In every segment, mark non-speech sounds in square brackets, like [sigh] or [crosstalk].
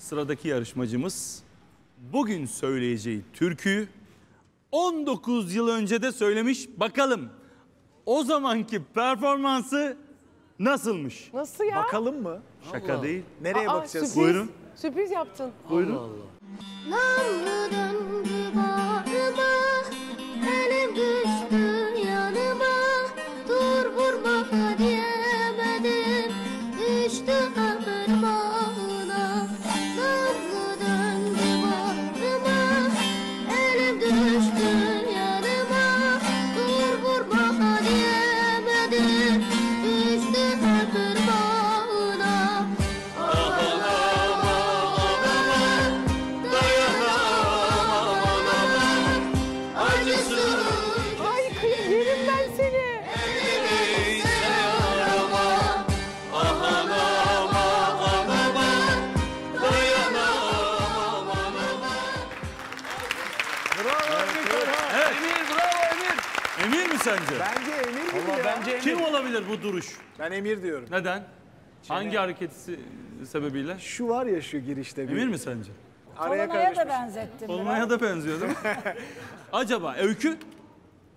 Sıradaki yarışmacımız bugün söyleyeceği türküyü 19 yıl önce de söylemiş. Bakalım o zamanki performansı nasılmış? Nasıl ya? Bakalım mı? Şaka değil. Nereye Aa, bakacağız? sürpriz. Buyurun. Sürpriz yaptın. Buyurun. Namlı döndü Olabilir bu duruş? Ben Emir diyorum. Neden? Hangi hareketi sebebiyle? Şu var ya şu girişte bir. Emir mi sence? Araya Olmaya da benzettim. Olmaya da benziyor değil mi? [laughs] Acaba Öykü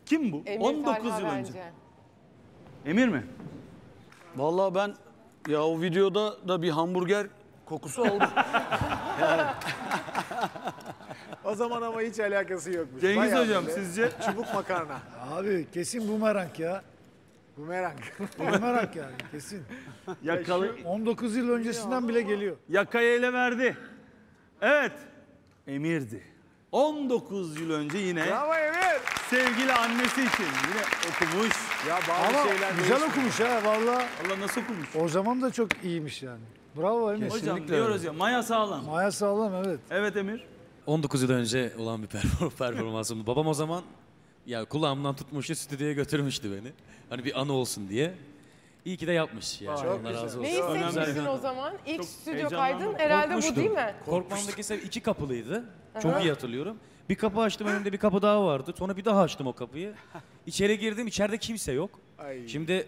kim bu? Emir 19 Talha yıl önce. Emir mi? Vallahi ben ya o videoda da bir hamburger kokusu oldu. [laughs] O zaman ama hiç alakası yokmuş. Cengiz Bayağı hocam sizce? Çubuk makarna. Abi kesin bumerang ya. Bumerang. [laughs] Bumerang yani kesin. [laughs] Yakalı, 19 yıl öncesinden bile geliyor. yakayı ele verdi. Evet. Emir'di. 19 yıl önce yine Bravo Emir. sevgili annesi için yine okumuş. Ya bazı Ama şeyler güzel değişmiyor. okumuş ha valla. Allah nasıl okumuş? O zaman da çok iyiymiş yani. Bravo Emir. Hocam diyoruz ya maya sağlam. Maya sağlam evet. Evet Emir. 19 yıl önce olan bir perfor- [laughs] performansımdı. Babam o zaman ya kulağımdan tutmuştu stüdyoya götürmüştü beni. Hani bir anı olsun diye. İyi ki de yapmış yani. Çok Allah güzel. razı olsun. Ne Önemli. hissetmişsin o zaman? İlk Çok stüdyo heyecanlandım. kaydın herhalde bu Korkmuştum. değil mi? Korkmamdaki sebep iki kapılıydı. Çok iyi hatırlıyorum. Bir kapı açtım önümde bir kapı daha vardı. Sonra bir daha açtım o kapıyı. [laughs] İçeri girdim içeride kimse yok. Ay. Şimdi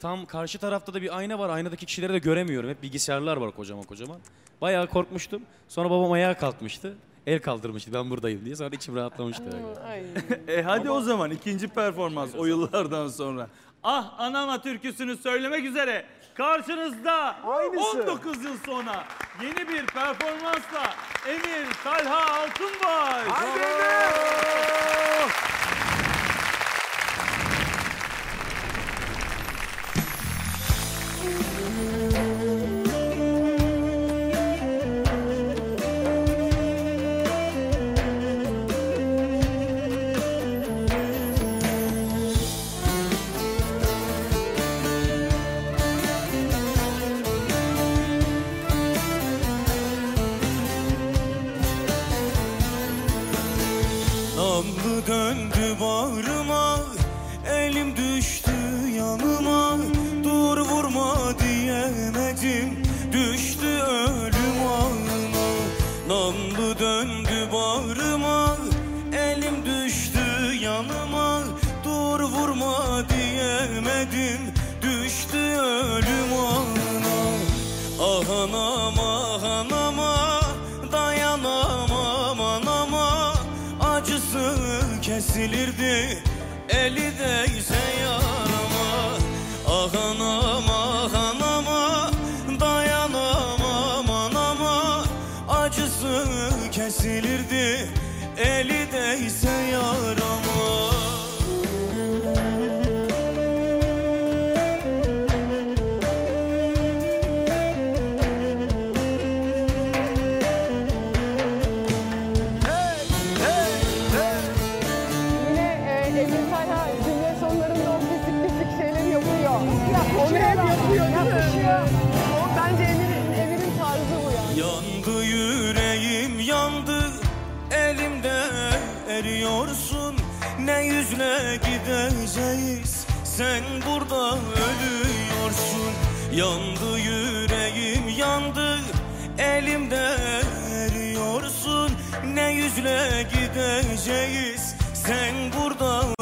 tam karşı tarafta da bir ayna var. Aynadaki kişileri de göremiyorum. Hep bilgisayarlar var kocaman kocaman. Bayağı korkmuştum. Sonra babam ayağa kalkmıştı. El kaldırmıştı ben buradayım diye. Sonra içim rahatlamıştı. yani. Ay. E hadi o zaman ikinci performans o yıllardan sonra. Ah Anama türküsünü söylemek üzere karşınızda Aynısı. 19 yıl sonra yeni bir performansla Emir Talha Altınbaş. Hadi Emir. Döndü bağrıma Elim düştü yanıma. Dur vurma diyemedim Düştü ölüm ağına Namlı döndü bağrıma Elim düştü yanıma. Dur vurma diyemedim kesilirdi. Eli eriyorsun Ne yüzle gideceğiz? Sen burada ölüyorsun. Yandı yüreğim yandı. Elimde eriyorsun. Ne yüzle gideceğiz? Sen burada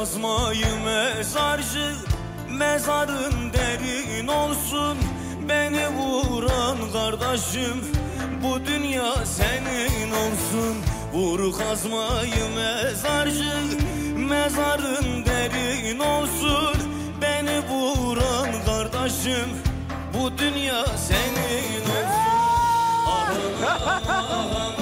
kazmayı mezarcı Mezarın derin olsun. Beni vuran kardeşim Bu dünya senin olsun. Vur kazmayı mezarcı Mezarın derin olsun. Beni vuran kardeşim Bu dünya senin olsun. [laughs] Anama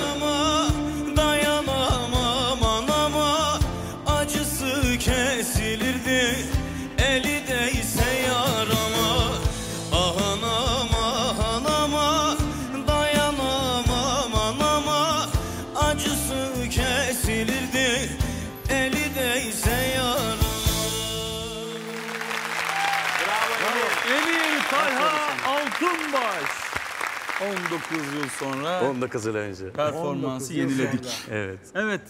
Altunbaş. 19 yıl sonra 19 yıl önce. performansı yeniledik. Evet. Evet,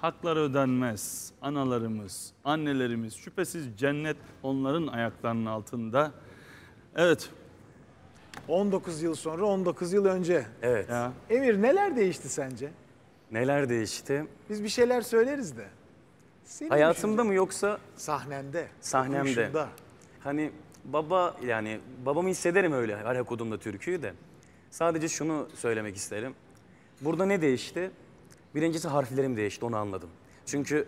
hakları ödenmez. Analarımız, annelerimiz şüphesiz cennet onların ayaklarının altında. Evet, 19 yıl sonra 19 yıl önce. Evet. ya Emir neler değişti sence? Neler değişti? Biz bir şeyler söyleriz de. Senin Hayatımda düşüncen- mı yoksa Sahnende. Sahnemde. okuyuşunda. hani baba yani babamı hissederim öyle her okuduğumda türküyü de. Sadece şunu söylemek isterim. Burada ne değişti? Birincisi harflerim değişti onu anladım. Çünkü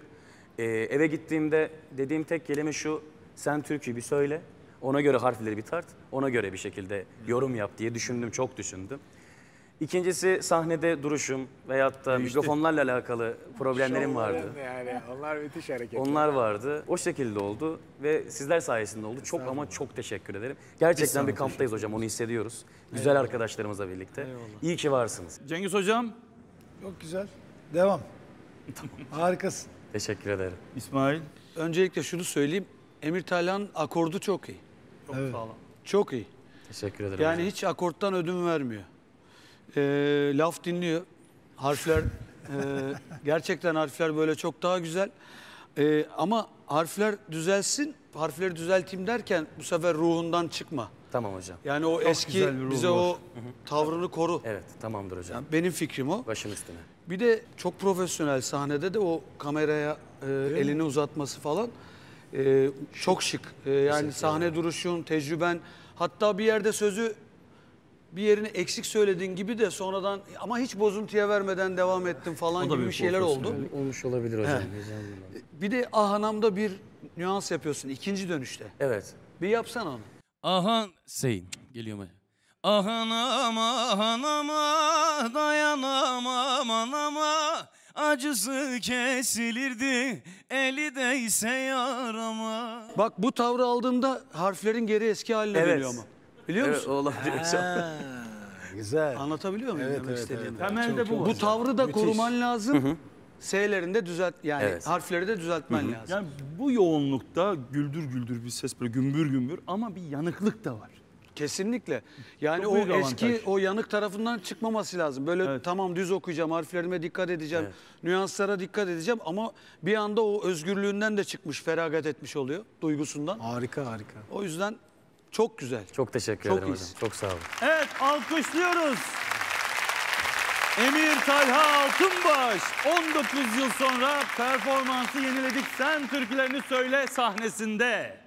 e, eve gittiğimde dediğim tek kelime şu. Sen türküyü bir söyle. Ona göre harfleri bir tart. Ona göre bir şekilde yorum yap diye düşündüm, çok düşündüm. İkincisi sahnede duruşum veyahut da mikrofonlarla alakalı problemlerim vardı. Yani onlar müthiş hareketler. Onlar vardı. O şekilde oldu ve sizler sayesinde oldu. Çok ama çok teşekkür ederim. Gerçekten bir kamptayız hocam onu hissediyoruz. Güzel arkadaşlarımızla birlikte. İyi ki varsınız. Cengiz Hocam, Çok güzel. Devam. [laughs] Harikasın. Teşekkür ederim. İsmail. Öncelikle şunu söyleyeyim. Emir Taylan'ın akordu çok iyi. Evet. Çok iyi. Teşekkür ederim. Yani hocam. hiç akorttan ödün vermiyor. Ee, laf dinliyor. Harfler e, gerçekten harfler böyle çok daha güzel. Ee, ama harfler düzelsin, harfleri düzelteyim derken bu sefer ruhundan çıkma. Tamam hocam. Yani o eski bir ruhu bize o tavrını koru. Evet tamamdır hocam. Yani benim fikrim o. Başım üstüne. Bir de çok profesyonel sahnede de o kameraya e, elini uzatması falan e, çok şık. E, yani sahne duruşun, tecrüben hatta bir yerde sözü bir yerini eksik söylediğin gibi de sonradan ama hiç bozuntuya vermeden devam ettim falan gibi bir şeyler oldu. Olmuş olabilir hocam. Bir de ah anamda bir nüans yapıyorsun ikinci dönüşte. Evet. Bir yapsana onu. Ahan şey geliyor mu? Ahanam ahanama dayanamam anama Acısı kesilirdi eli değse yarama Bak bu tavrı aldığında harflerin geri eski haline Evet. dönüyor ama. Biliyor Evet musun? olabilir [laughs] hocam. Güzel. Anlatabiliyor muyum Evet, demek evet, istediğimi? evet. Temelde bu. Bu tavrı da Müthiş. koruman lazım. S'lerini de düzelt yani Evet. harfleri de düzeltmen lazım. Yani bu yoğunlukta güldür güldür bir ses böyle gümbür gümbür ama bir yanıklık da var. Kesinlikle. Yani Çok o eski avantaj. o yanık tarafından çıkmaması lazım. Böyle Evet. tamam düz okuyacağım, harflerime dikkat edeceğim, nüanslara dikkat edeceğim ama bir anda o özgürlüğünden de çıkmış, feragat etmiş oluyor duygusundan. Harika harika. O yüzden çok güzel. Çok teşekkür Çok ederim iyisin. hocam. Çok sağ olun. Evet alkışlıyoruz. Emir Talha Altunbaş 19 yıl sonra performansı yeniledik. Sen türkülerini söyle sahnesinde.